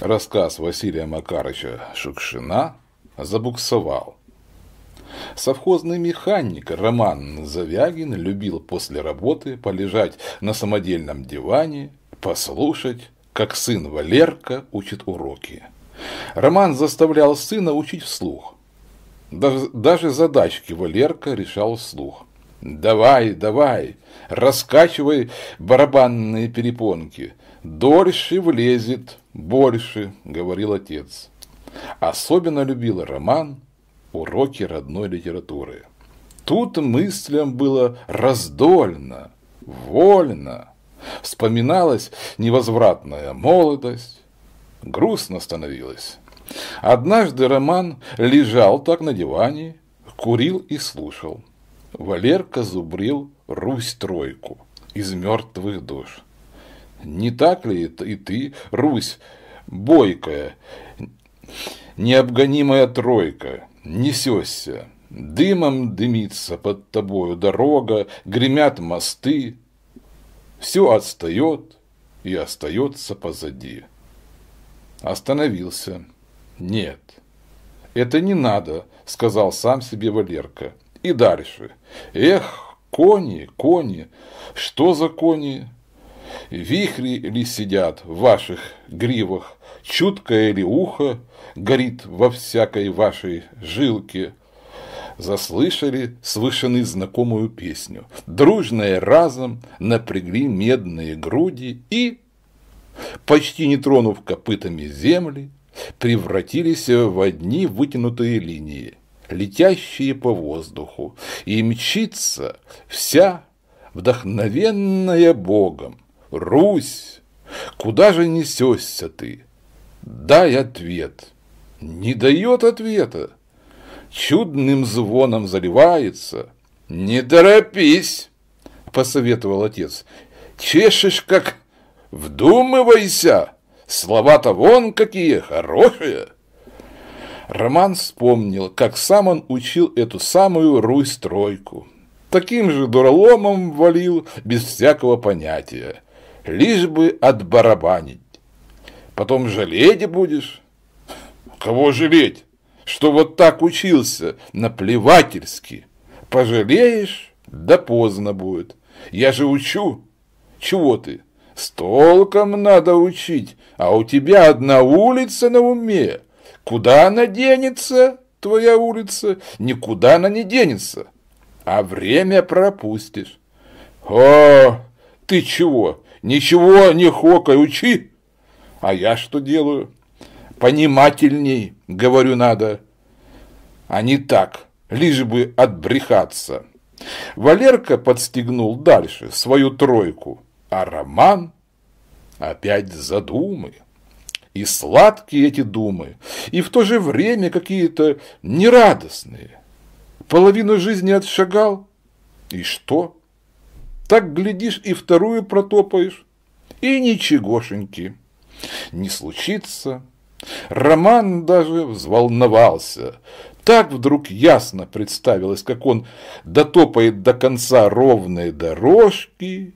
Рассказ Василия Макарыча Шукшина забуксовал. Совхозный механик Роман Завягин любил после работы полежать на самодельном диване, послушать, как сын Валерка учит уроки. Роман заставлял сына учить вслух. Даже, даже задачки Валерка решал вслух. «Давай, давай, раскачивай барабанные перепонки. Дольше влезет, больше», — говорил отец. Особенно любил Роман уроки родной литературы. Тут мыслям было раздольно, вольно. Вспоминалась невозвратная молодость, грустно становилось. Однажды Роман лежал так на диване, курил и слушал. Валерка зубрил Русь-тройку из мертвых душ. Не так ли и ты, Русь, бойкая, необгонимая тройка, несешься, дымом дымится под тобою дорога, гремят мосты, все отстает и остается позади. Остановился. Нет, это не надо, сказал сам себе Валерка. И дальше. Эх, кони, кони, что за кони? Вихри ли сидят в ваших гривах, чуткое ли ухо горит во всякой вашей жилке? Заслышали с знакомую песню. Дружные разом напрягли медные груди и, почти не тронув копытами земли, превратились в одни вытянутые линии летящие по воздуху, и мчится вся вдохновенная Богом. Русь, куда же несешься ты? Дай ответ. Не дает ответа. Чудным звоном заливается. Не торопись, посоветовал отец. Чешешь, как вдумывайся. Слова-то вон какие хорошие. Роман вспомнил, как сам он учил эту самую Русь-тройку. Таким же дураломом валил, без всякого понятия. Лишь бы отбарабанить. Потом жалеть будешь. Кого жалеть? Что вот так учился, наплевательски. Пожалеешь, да поздно будет. Я же учу. Чего ты? С толком надо учить, а у тебя одна улица на уме. Куда она денется, твоя улица? Никуда она не денется. А время пропустишь. О, ты чего? Ничего не хокай, учи. А я что делаю? Понимательней, говорю, надо. А не так, лишь бы отбрехаться. Валерка подстегнул дальше свою тройку, а Роман опять задумай и сладкие эти думы, и в то же время какие-то нерадостные. Половину жизни отшагал, и что? Так, глядишь, и вторую протопаешь, и ничегошеньки. Не случится. Роман даже взволновался. Так вдруг ясно представилось, как он дотопает до конца ровной дорожки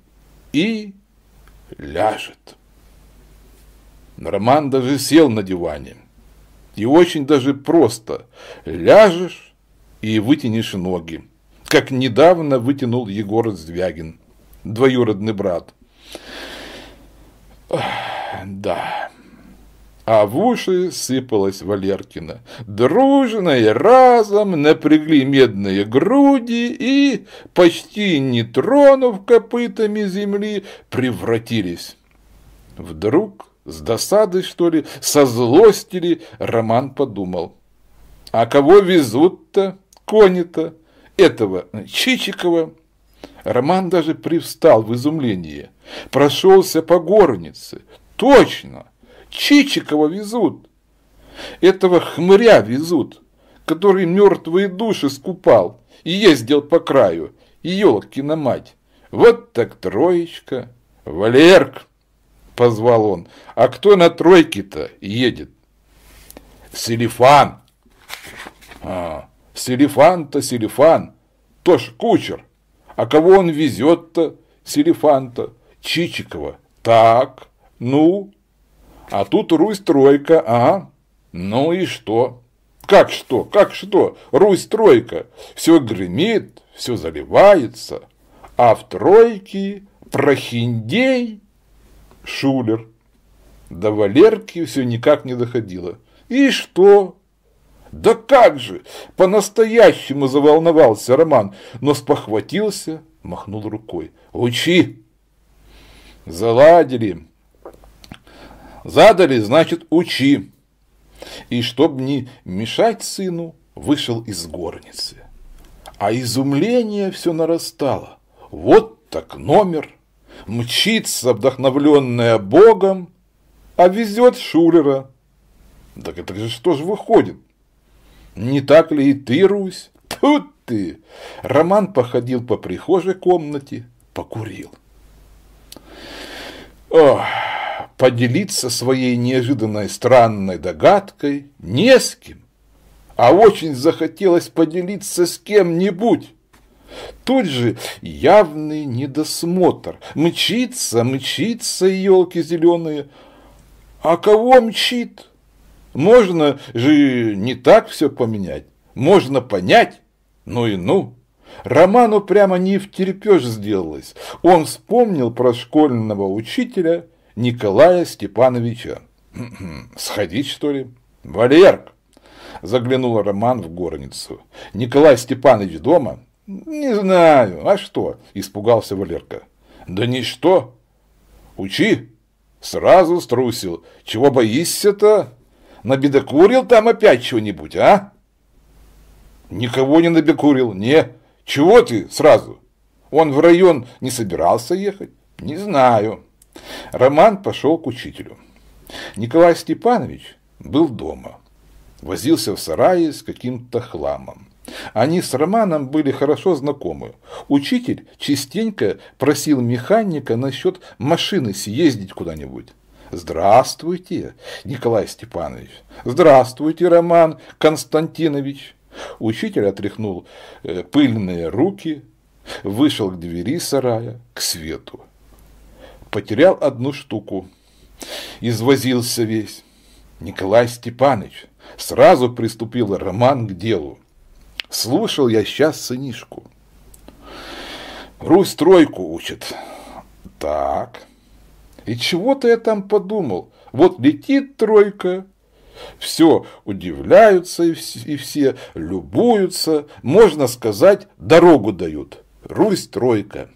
и ляжет. Роман даже сел на диване. И очень даже просто. Ляжешь и вытянешь ноги. Как недавно вытянул Егор Звягин, двоюродный брат. Да. А в уши сыпалась Валеркина. Дружные разом напрягли медные груди и, почти не тронув копытами земли, превратились. Вдруг с досады, что ли, со злости ли, Роман подумал. А кого везут-то, кони-то, этого Чичикова? Роман даже привстал в изумлении, прошелся по горнице. Точно, Чичикова везут. Этого хмыря везут, который мертвые души скупал и ездил по краю, и елкина мать. Вот так троечка, Валерк. – позвал он. «А кто на тройке-то едет?» «Селифан!» «А, Селифан-то Селифан, тоже кучер. А кого он везет-то, Селифан-то? Чичикова. Так, ну, А тут Русь-тройка, а? Ну и что? Как что? Как что? Русь-тройка. Все гремит, все заливается. А в тройке прохиндей Шулер. До Валерки все никак не доходило. И что? Да как же! По-настоящему заволновался Роман, но спохватился, махнул рукой. Учи! Заладили. Задали, значит, учи. И чтоб не мешать сыну, вышел из горницы. А изумление все нарастало. Вот так номер. Мчится, вдохновленная Богом, а везет Шулера. Так это же что же выходит? Не так ли и ты, Русь? Тут ты! Роман походил по прихожей комнате, покурил. Ох, поделиться своей неожиданной странной догадкой не с кем, а очень захотелось поделиться с кем-нибудь. Тут же явный недосмотр. Мчится, мчится, елки зеленые. А кого мчит? Можно же не так все поменять. Можно понять. Ну и ну. Роману прямо не втерпешь сделалось. Он вспомнил про школьного учителя Николая Степановича. Сходить, что ли? Валерк! Заглянул Роман в горницу. Николай Степанович дома? Не знаю. А что? Испугался Валерка. Да ничто. Учи. Сразу струсил. Чего боишься-то? Набедокурил там опять чего-нибудь, а? Никого не набекурил, не. Чего ты сразу? Он в район не собирался ехать? Не знаю. Роман пошел к учителю. Николай Степанович был дома. Возился в сарае с каким-то хламом. Они с Романом были хорошо знакомы. Учитель частенько просил механика насчет машины съездить куда-нибудь. Здравствуйте, Николай Степанович. Здравствуйте, Роман Константинович. Учитель отряхнул э, пыльные руки, вышел к двери сарая, к свету. Потерял одну штуку. Извозился весь. Николай Степанович. Сразу приступил Роман к делу. Слушал я сейчас сынишку. Русь тройку учит. Так. И чего-то я там подумал. Вот летит тройка, все удивляются и все, любуются, можно сказать, дорогу дают. Русь тройка.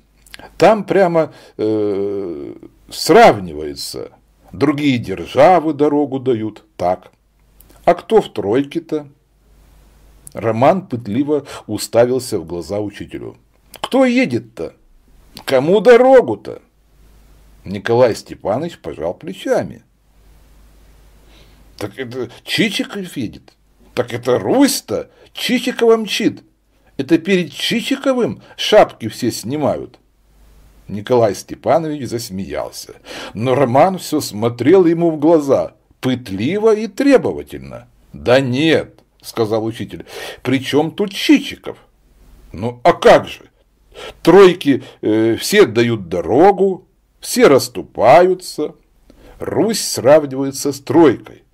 Там прямо э, сравнивается. Другие державы дорогу дают. Так. А кто в тройке-то? Роман пытливо уставился в глаза учителю. Кто едет-то? Кому дорогу-то? Николай Степанович пожал плечами. Так это Чичиков едет. Так это Русь-то Чичикова мчит. Это перед Чичиковым шапки все снимают. Николай Степанович засмеялся, но Роман все смотрел ему в глаза, пытливо и требовательно. Да нет, – сказал учитель. «Причем тут Чичиков?» «Ну, а как же? Тройки э, все дают дорогу, все расступаются. Русь сравнивается с тройкой,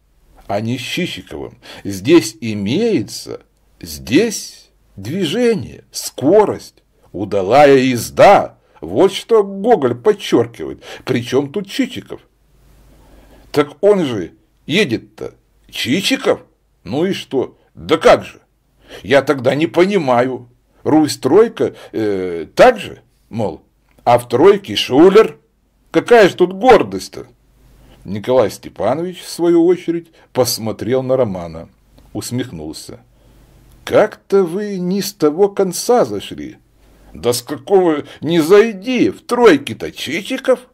а не с Чичиковым. Здесь имеется, здесь движение, скорость, удалая езда. Вот что Гоголь подчеркивает. Причем тут Чичиков? Так он же едет-то Чичиков – ну и что? Да как же? Я тогда не понимаю. Русь-тройка э, так же, мол, а в тройке Шулер? Какая же тут гордость-то? Николай Степанович, в свою очередь, посмотрел на Романа, усмехнулся. Как-то вы не с того конца зашли. Да с какого не зайди, в тройке-то Чичиков.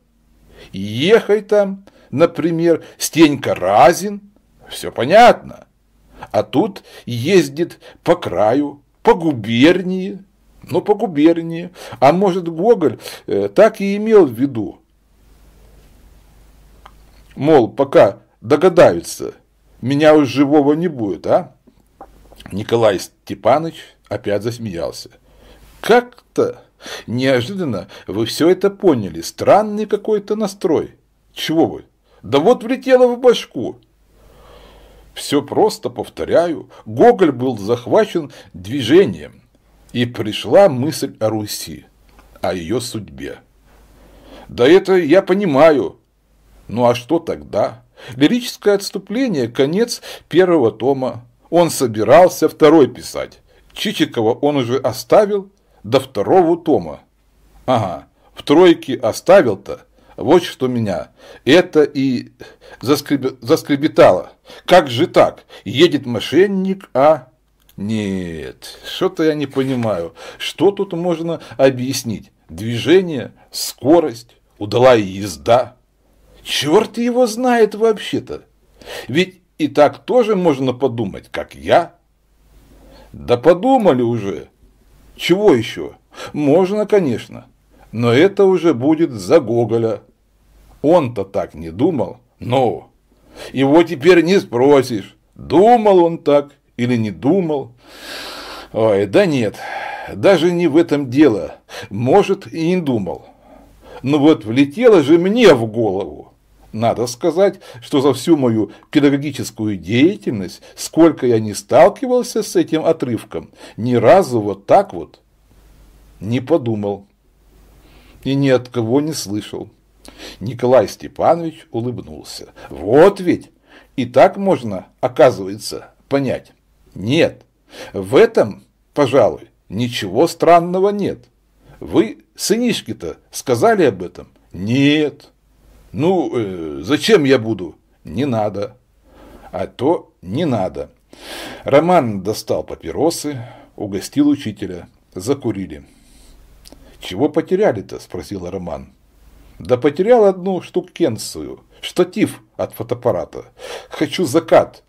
Ехай там, например, Стенька Разин. Все понятно а тут ездит по краю, по губернии, ну, по губернии. А может, Гоголь э, так и имел в виду. Мол, пока догадаются, меня уж живого не будет, а? Николай Степанович опять засмеялся. Как-то неожиданно вы все это поняли. Странный какой-то настрой. Чего вы? Да вот влетело в башку. Все просто повторяю. Гоголь был захвачен движением. И пришла мысль о Руси, о ее судьбе. Да это я понимаю. Ну а что тогда? Лирическое отступление, конец первого тома. Он собирался второй писать. Чичикова он уже оставил до второго тома. Ага, в тройке оставил-то, вот что меня. Это и заскреб... заскребетало. Как же так? Едет мошенник, а... Нет, что-то я не понимаю. Что тут можно объяснить? Движение, скорость, удалая езда. Черт его знает вообще-то. Ведь и так тоже можно подумать, как я. Да подумали уже. Чего еще? Можно, конечно. Но это уже будет за Гоголя. Он-то так не думал, но его теперь не спросишь, думал он так или не думал. Ой, да нет, даже не в этом дело, может и не думал. Но вот влетело же мне в голову. Надо сказать, что за всю мою педагогическую деятельность, сколько я не сталкивался с этим отрывком, ни разу вот так вот не подумал и ни от кого не слышал. Николай Степанович улыбнулся. Вот ведь и так можно, оказывается, понять. Нет, в этом, пожалуй, ничего странного нет. Вы, сынишки-то, сказали об этом? Нет. Ну, э, зачем я буду? Не надо. А то не надо. Роман достал папиросы, угостил учителя. Закурили. «Чего потеряли-то?» – спросил Роман. Да потерял одну штукенцию, штатив от фотоаппарата. Хочу закат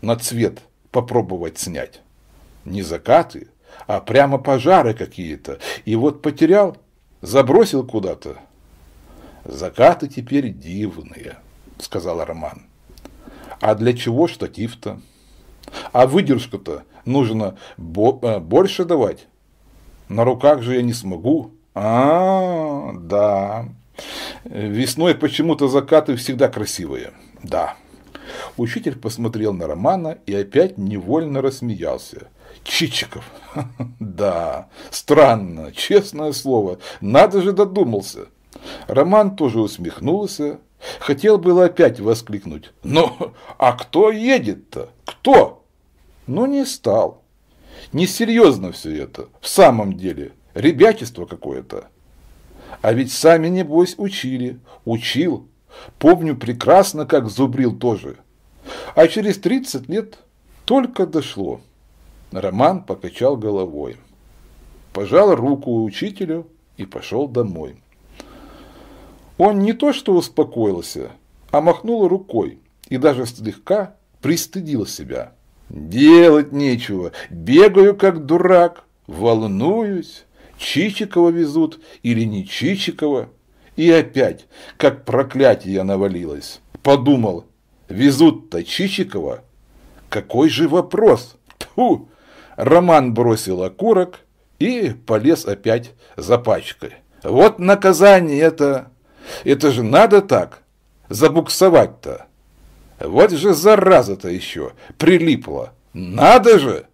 на цвет попробовать снять. Не закаты, а прямо пожары какие-то. И вот потерял, забросил куда-то. Закаты теперь дивные, сказал Роман. А для чего штатив-то? А выдержку-то нужно э, больше давать. На руках же я не смогу. А, да. Весной почему-то закаты всегда красивые. Да. Учитель посмотрел на Романа и опять невольно рассмеялся. Чичиков. Да, странно, честное слово. Надо же додумался. Роман тоже усмехнулся. Хотел было опять воскликнуть. Но а кто едет-то? Кто? Но не стал. Несерьезно все это. В самом деле. Ребячество какое-то. А ведь сами, небось, учили. Учил. Помню прекрасно, как зубрил тоже. А через 30 лет только дошло. Роман покачал головой. Пожал руку учителю и пошел домой. Он не то что успокоился, а махнул рукой и даже слегка пристыдил себя. Делать нечего, бегаю как дурак, волнуюсь. Чичикова везут или не Чичикова. И опять, как проклятие навалилось. Подумал, везут-то Чичикова? Какой же вопрос? Тьфу! Роман бросил окурок и полез опять за пачкой. Вот наказание это... Это же надо так, забуксовать-то. Вот же зараза-то еще прилипла. Надо же!